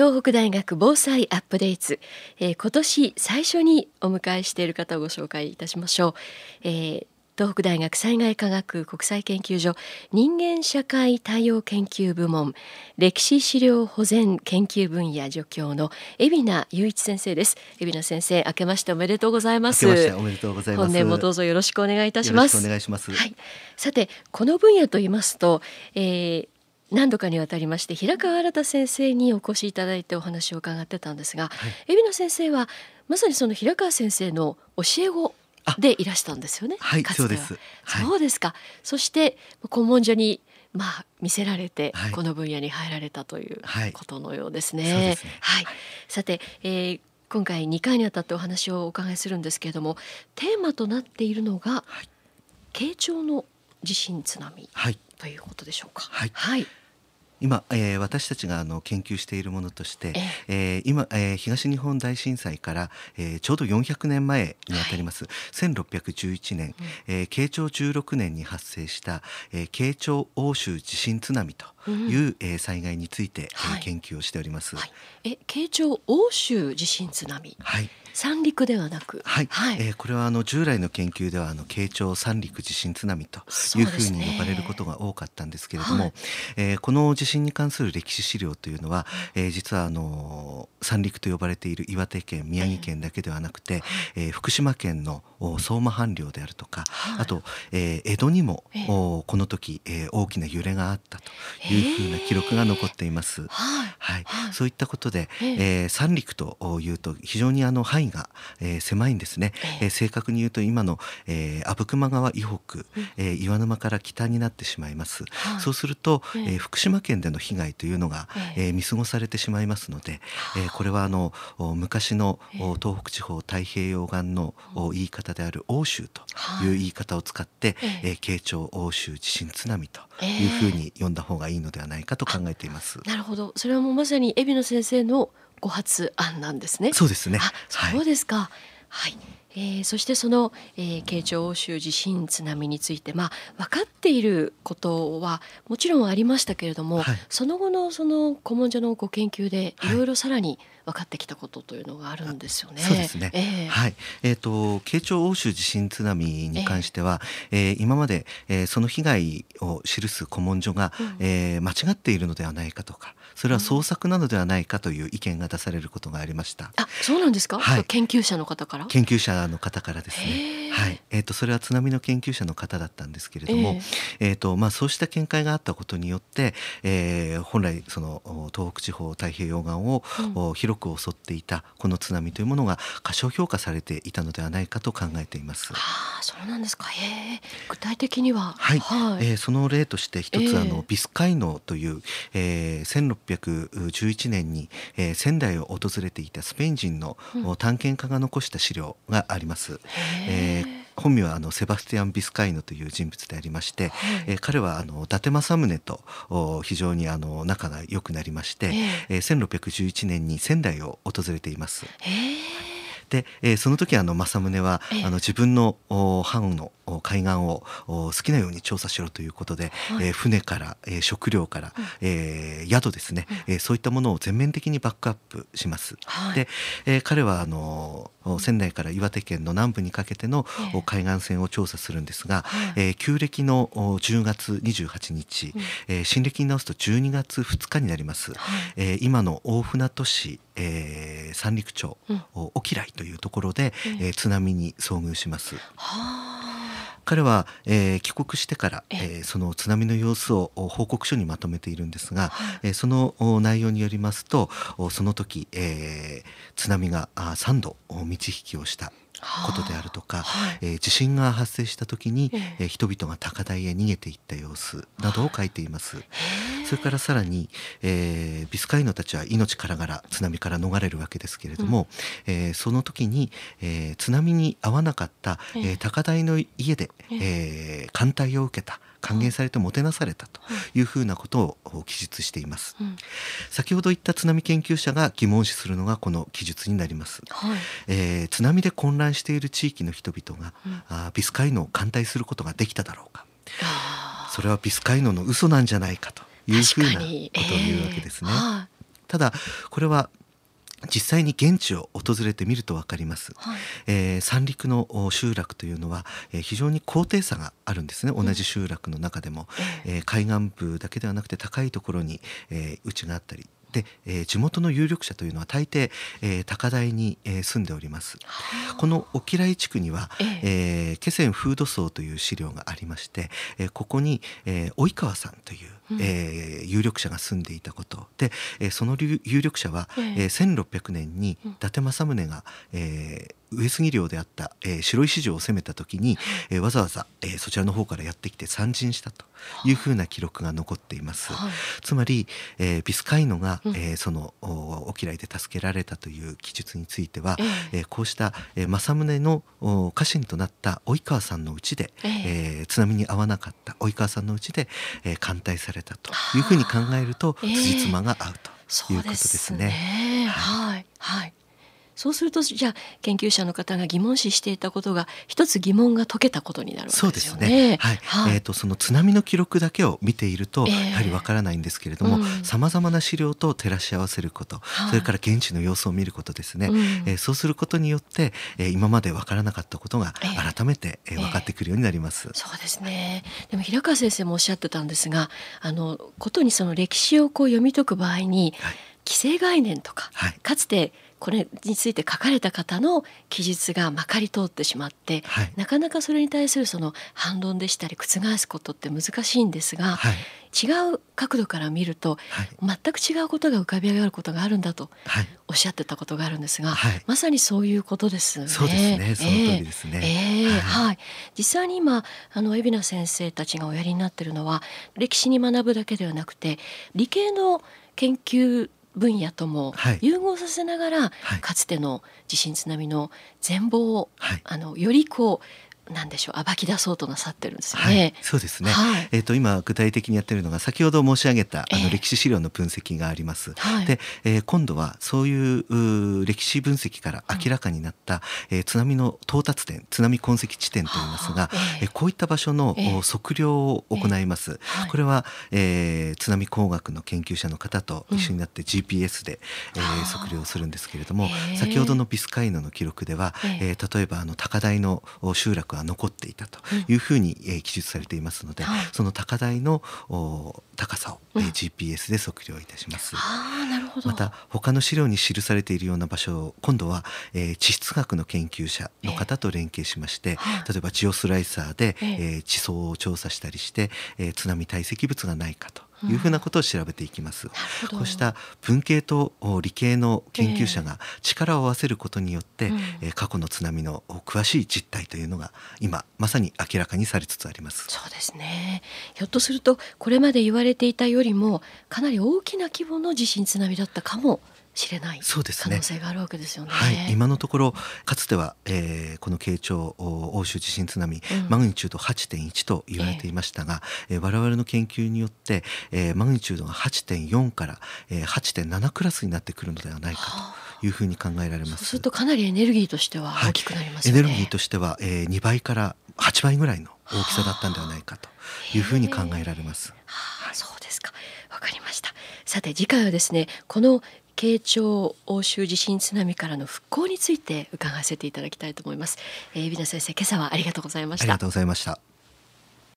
東北大学防災アップデート、えー、今年最初にお迎えしている方をご紹介いたしましょう、えー、東北大学災害科学国際研究所人間社会対応研究部門歴史資料保全研究分野助教の海老名雄一先生です。海老名先生明けましておめでとうございます。おめでとうございます。本年もどうぞよろしくお願いいたします。お願いします。はい。さてこの分野と言いますと、えー何度かにわたりまして平川新先生にお越しいただいてお話を伺ってたんですが、はい、海老名先生はまさにその平川先生の教え子でいらしたんですよね。はい、そうです。そうですか。そして古文書にまあ見せられて、はい、この分野に入られたということのようですね。はい、ね。はい、さて、えー、今回2回にあたってお話をお伺いするんですけれどもテーマとなっているのが、はい、慶長の地震津波、はい、ということでしょうか。はい、はい今、えー、私たちがあの研究しているものとして、えー、今、えー、東日本大震災から、えー、ちょうど400年前にあたります、はい、1611年、うん、えー、慶長16年に発生した、えー、慶長欧州地震津波という、うん、えー、災害について、はい、研究をしております。はい、え慶長欧州地震津波、はい、三陸ではなく、はい、はい、えー、これはあの従来の研究ではあの慶長三陸地震津波というふうに呼ばれることが多かったんですけれども、ね、えー、この地震に関する歴史資料というのは、えー、実はあの三陸と呼ばれている岩手県宮城県だけではなくて、えー、福島県の相馬藩領であるとか、はい、あと、えー、江戸にも、えー、この時、えー、大きな揺れがあったというふうな記録が残っています。はい、はい、そういったことで、えー、三陸というと非常にあの範囲が、えー、狭いんですね。えー、正確に言うと今の、えー、阿武隈川以北、えー、岩沼から北になってしまいます。はい、そうすると、えー、福島県での被害というのが、えー、見過ごされてしまいますので、えー、これはあの昔の東北地方太平洋岸の言い方である欧州という言い方を使って、えー、慶長欧州地震津波というふうに呼んだ方がいいのではないかと考えています。なるほど、それはもうまさに海老野先生のご発案なんですね。そうですね。そうですか。はい、はいえー、そしてその、えー、慶長欧州地震津波について、まあ、分かっていることはもちろんありましたけれども、はい、その後のその古文書のご研究でいろいろさらに分かってきたことというのがあるんですよね。そうですね。えー、はい。えっ、ー、と慶長欧州地震津波に関しては、えー、今まで、えー、その被害を記す古文書が、うん、えー、間違っているのではないかとか、それは創作なのではないかという意見が出されることがありました。あ、そうなんですか？はい、研究者の方から？研究者の方からですね。はい。えっ、ー、とそれは津波の研究者の方だったんですけれども、えっ、ー、とまあそうした見解があったことによって、えー、本来その東北地方太平洋岸を、うん、広く襲っていたこの津波というものが過小評価されていたのではないかと考えています。ああ、そうなんですか。へえ。具体的には？はい。はい、えー、その例として一つ、えー、あのビスカイノという、えー、1611年に、えー、仙台を訪れていたスペイン人の探検家が残した資料があります。えー本名はあのセバスティアン・ビスカイノという人物でありまして、はい、えー、彼はあの伊達政宗と非常にあの仲が良くなりまして、えー、1611年に仙台を訪れています。で、えー、その時あの政宗は、あの自分の藩の海岸を好きなように調査しろということで、はい、えー、船から、えー、食料から、うん、えー、宿ですね、うん、えー、そういったものを全面的にバックアップします。はい、で、えー、彼はあの仙台から岩手県の南部にかけての海岸線を調査するんですが、えー、えー、旧暦の10月28日、うん、えー、新暦に直すと12月2日になります。はい、えー、今の大船渡市、えー、三陸町、うん、沖来というところで、えー、津波に遭遇します。はあ彼は、えー、帰国してから、えー、その津波の様子を報告書にまとめているんですが、はい、えー、その内容によりますとその時、えー、津波が3度満ち引きをしたことであるとか、はい、えー、地震が発生した時に、えー、人々が高台へ逃げていった様子などを書いています。それからさらに、えー、ビスカイノたちは命からがら津波から逃れるわけですけれども、うん、えー、その時に、えー、津波に遭わなかった、えー、高台の家で、えー、艦隊を受けた歓迎されてもてなされたというふうなことを記述しています、うん、先ほど言った津波研究者が疑問視するのがこの記述になります、はい、えー、津波で混乱している地域の人々が、うん、あビスカイノを艦隊することができただろうか。それはビスカイノの嘘なんじゃないかというふうなことを言うわけですね、えーただこれは実際に現地を訪れてみると分かります、はい、えー、三陸の集落というのは、えー、非常に高低差があるんですね。同じ集落の中でも、うん、えー、海岸部だけではなくて高いところに、えー、家があったりで、えー、地元の有力者というのは大抵、えー、高台に、えー、住んでおります。この沖来地区には、ええ。ー、気仙フード層という資料がありまして、えー、ここに、えー、及川さんという、うん、えー、有力者が住んでいたこと。で、えー、その有力者は、えー、1600年に伊達政宗が、えー、上杉領であった、えー、白石城を攻めた時に、えー、わざわざ、えー、そちらの方からやってきて参陣したというふうな記録が残っています。はい、つまり、えー、ビスカイノが、うん、えー、その沖来で助けられたという記述については、えー、えー、こうした、えー、政宗の家臣となった及川さんのうちで、えー、えー、津波に遭わなかった及川さんのうちで、えー、艦隊されたというふうに考えると辻褄が合うということですね。えー、はい、はいそうするとじゃあ研究者の方が疑問視していたことが一つ疑問が解けたことになるわけですよね。そうですね。はい。はい、えっ、ー、とその津波の記録だけを見ていると、やはりわからないんですけれども、さまざまな資料と照らし合わせること、それから現地の様子を見ることですね。うん、えー、そうすることによって、えー、今までわからなかったことが改めて、えー、分かってくるようになります。そうですね。でも平川先生もおっしゃってたんですが、あのことにその歴史をこう読み解く場合に、はい、既成概念とか、はい、かつてこれについて書かれた方の記述がまかり通ってしまって、はい、なかなかそれに対するその反論でしたり覆すことって難しいんですが、はい、違う角度から見ると、はい、全く違うことが浮かび上がることがあるんだとおっしゃってたことがあるんですが、まさにそういうことですね。そうですね。その通りですね。えー、えー、はい。実際に今あの海老名先生たちがおやりになっているのは歴史に学ぶだけではなくて理系の研究分野とも融合させながら、はい、かつての地震津波の全貌を、はい、あのよりこうなんでしょう暴き出そうとなさってるんですよね。はい、そうですね。はい、えっ、ー、と今具体的にやってるのが先ほど申し上げたあの歴史資料の分析があります。えー、で、えー、今度はそういう歴史分析から明らかになった、うん、えー、津波の到達点、津波痕跡地点といいますが、えー、こういった場所の、測量を行います。これは、えー、津波工学の研究者の方と一緒になって GPS で、うん、えー、測量するんですけれども、先ほどのビスカイノの記録では、えー、例えばあの高台の集落は残っていたというふうに、えー、記述されていますので、はい、その高台の高さを、えー、GPS で測量いたします。また他の資料に記されているような場所を今度は、えー、地質学の研究者の方と連携しまして、えー、例えばジオスライサーで、えー、えー、地層を調査したりして、えー、津波堆積物がないかというふうなことを調べていきます。こうした文系と理系の研究者が力を合わせることによって、えー、過去の津波の詳しい実態というのが今まさに明らかにされつつあります。そうですね。ひょっとするとこれまで言われていたよりもかなり大きな規模の地震津波だったかもしれない可能性があるわけですよね。ねはい、今のところかつては、えー、この慶長欧州地震津波、うん、マグニチュード8.1と言われていましたが、えー、我々の研究によって、えー、マグニチュードが8.4から、えー、8.7クラスになってくるのではないかというふうに考えられます。そうするとかなりエネルギーとしては大きくなります、ねはい、エネルギーとしては、えー、2倍から8倍ぐらいの大きさだったんではないかというふうに考えられます。はあ、そうですか。わかりました。さて次回はですね、この慶長欧州地震津波からの復興について伺わせていただきたいと思います。えー、海老名先生、今朝はありがとうございました。ありがとうございました。